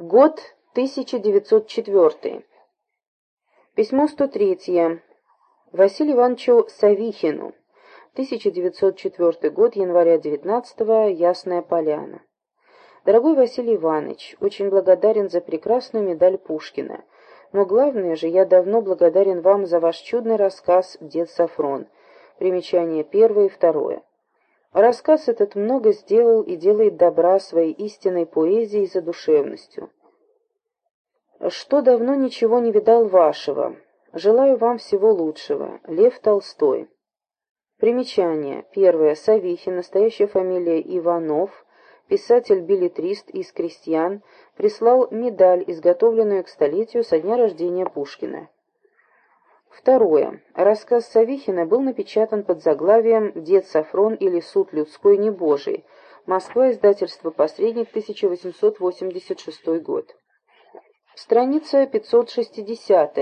Год 1904. Письмо 103. Василию Ивановичу Савихину. 1904 год, января 19 -го, Ясная Поляна. Дорогой Василий Иванович, очень благодарен за прекрасную медаль Пушкина. Но главное же, я давно благодарен вам за ваш чудный рассказ «Дед Сафрон». Примечание первое и второе. Рассказ этот много сделал и делает добра своей истинной поэзией и задушевностью. Что давно ничего не видал вашего. Желаю вам всего лучшего. Лев Толстой. Примечание. Первое. Савихин, настоящая фамилия Иванов, писатель-билетрист из крестьян, прислал медаль, изготовленную к столетию со дня рождения Пушкина. Второе. Рассказ Савихина был напечатан под заглавием «Дед Сафрон» или «Суд людской небожий». Москва, издательство «Посредник», 1886 год. Страница 560.